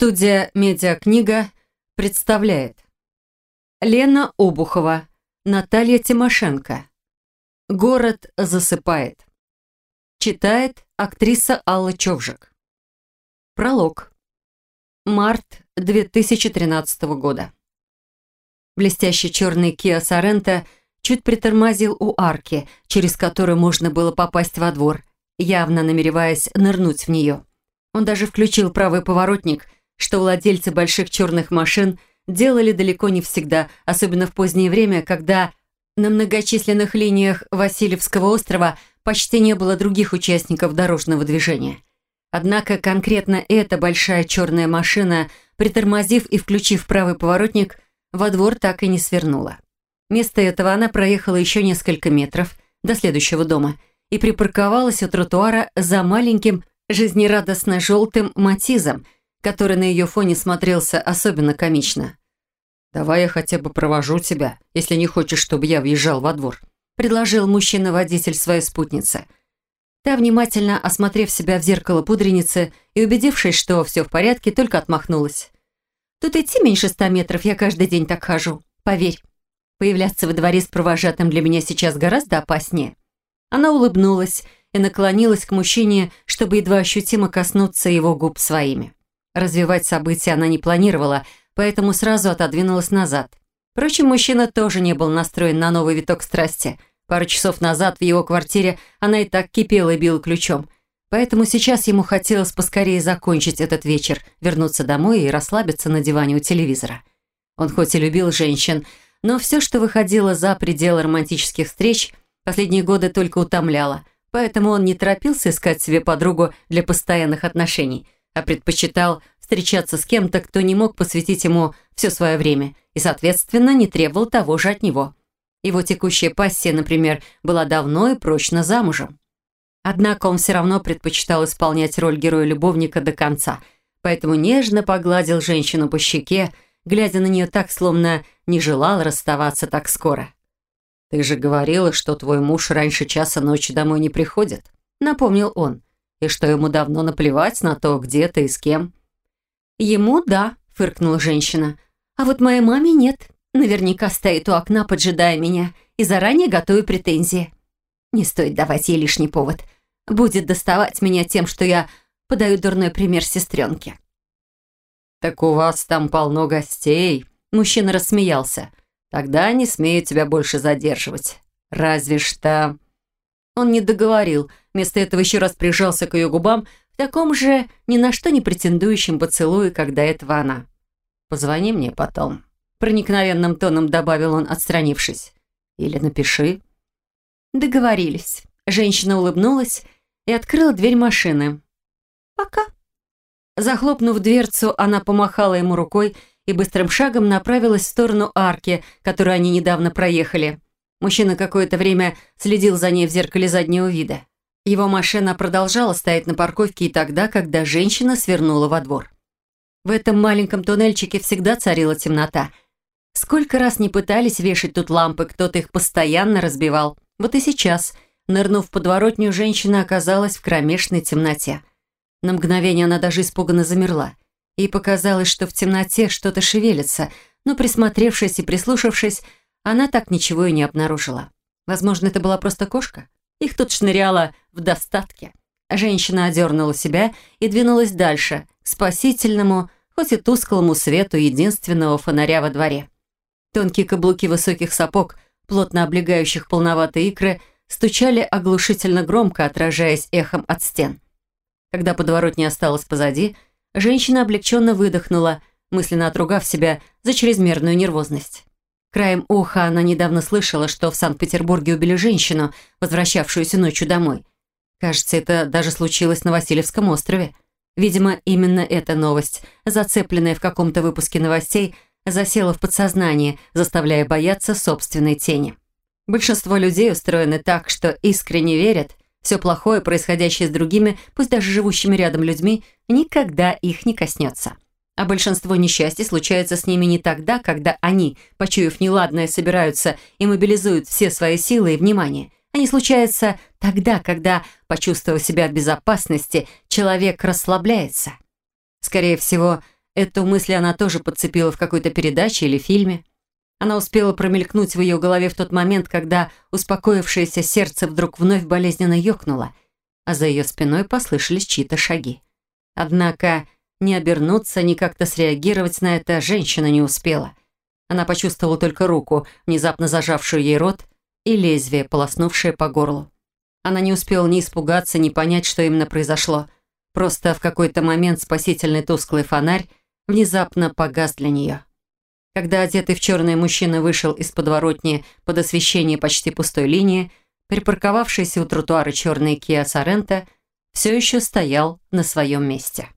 Студия «Медиакнига» представляет Лена Обухова, Наталья Тимошенко. «Город засыпает». Читает актриса Алла Човжик. Пролог. Март 2013 года. Блестящий черный Kia Sorento чуть притормозил у арки, через которую можно было попасть во двор, явно намереваясь нырнуть в нее. Он даже включил правый поворотник – что владельцы больших черных машин делали далеко не всегда, особенно в позднее время, когда на многочисленных линиях Васильевского острова почти не было других участников дорожного движения. Однако конкретно эта большая черная машина, притормозив и включив правый поворотник, во двор так и не свернула. Вместо этого она проехала еще несколько метров до следующего дома и припарковалась у тротуара за маленьким жизнерадостно желтым матизом – который на ее фоне смотрелся особенно комично. «Давай я хотя бы провожу тебя, если не хочешь, чтобы я въезжал во двор», предложил мужчина-водитель своей спутнице. Та, внимательно осмотрев себя в зеркало пудреницы и убедившись, что все в порядке, только отмахнулась. «Тут идти меньше ста метров, я каждый день так хожу. Поверь, появляться во дворе с провожатым для меня сейчас гораздо опаснее». Она улыбнулась и наклонилась к мужчине, чтобы едва ощутимо коснуться его губ своими. Развивать события она не планировала, поэтому сразу отодвинулась назад. Впрочем, мужчина тоже не был настроен на новый виток страсти. Пару часов назад в его квартире она и так кипела и била ключом. Поэтому сейчас ему хотелось поскорее закончить этот вечер, вернуться домой и расслабиться на диване у телевизора. Он хоть и любил женщин, но все, что выходило за пределы романтических встреч, последние годы только утомляло, поэтому он не торопился искать себе подругу для постоянных отношений – а предпочитал встречаться с кем-то, кто не мог посвятить ему все свое время и, соответственно, не требовал того же от него. Его текущая пассия, например, была давно и прочно замужем. Однако он все равно предпочитал исполнять роль героя-любовника до конца, поэтому нежно погладил женщину по щеке, глядя на нее так, словно не желал расставаться так скоро. «Ты же говорила, что твой муж раньше часа ночи домой не приходит», — напомнил он и что ему давно наплевать на то, где ты и с кем». «Ему да», — фыркнула женщина. «А вот моей маме нет. Наверняка стоит у окна, поджидая меня, и заранее готовит претензии. Не стоит давать ей лишний повод. Будет доставать меня тем, что я подаю дурной пример сестренке». «Так у вас там полно гостей», — мужчина рассмеялся. «Тогда не смею тебя больше задерживать. Разве что...» Он не договорил, вместо этого еще раз прижался к ее губам в таком же ни на что не претендующем поцелуе, как до этого она. «Позвони мне потом», — проникновенным тоном добавил он, отстранившись. «Или напиши». Договорились. Женщина улыбнулась и открыла дверь машины. «Пока». Захлопнув дверцу, она помахала ему рукой и быстрым шагом направилась в сторону арки, которую они недавно проехали. Мужчина какое-то время следил за ней в зеркале заднего вида. Его машина продолжала стоять на парковке и тогда, когда женщина свернула во двор. В этом маленьком туннельчике всегда царила темнота. Сколько раз не пытались вешать тут лампы, кто-то их постоянно разбивал. Вот и сейчас, нырнув в подворотню, женщина оказалась в кромешной темноте. На мгновение она даже испуганно замерла. Ей показалось, что в темноте что-то шевелится, но присмотревшись и прислушавшись, она так ничего и не обнаружила. Возможно, это была просто кошка. Их тут шныряло в достатке. Женщина одернула себя и двинулась дальше, к спасительному, хоть и тусклому свету единственного фонаря во дворе. Тонкие каблуки высоких сапог, плотно облегающих полноватые икры, стучали оглушительно громко, отражаясь эхом от стен. Когда подворотня осталась позади, женщина облегченно выдохнула, мысленно отругав себя за чрезмерную нервозность. Краем уха она недавно слышала, что в Санкт-Петербурге убили женщину, возвращавшуюся ночью домой. Кажется, это даже случилось на Васильевском острове. Видимо, именно эта новость, зацепленная в каком-то выпуске новостей, засела в подсознании, заставляя бояться собственной тени. Большинство людей устроены так, что искренне верят, все плохое, происходящее с другими, пусть даже живущими рядом людьми, никогда их не коснется. А большинство несчастий случается с ними не тогда, когда они, почуяв неладное, собираются и мобилизуют все свои силы и внимание. Они случаются тогда, когда, почувствовав себя в безопасности, человек расслабляется. Скорее всего, Эту мысль она тоже подцепила в какой-то передаче или фильме. Она успела промелькнуть в ее голове в тот момент, когда успокоившееся сердце вдруг вновь болезненно ёкнуло, а за ее спиной послышались чьи-то шаги. Однако ни обернуться, ни как-то среагировать на это женщина не успела. Она почувствовала только руку, внезапно зажавшую ей рот, и лезвие, полоснувшее по горлу. Она не успела ни испугаться, ни понять, что именно произошло. Просто в какой-то момент спасительный тусклый фонарь внезапно погас для нее. Когда одетый в черное мужчина вышел из подворотни под освещение почти пустой линии, припарковавшийся у тротуара черный Kia Sorento все еще стоял на своем месте.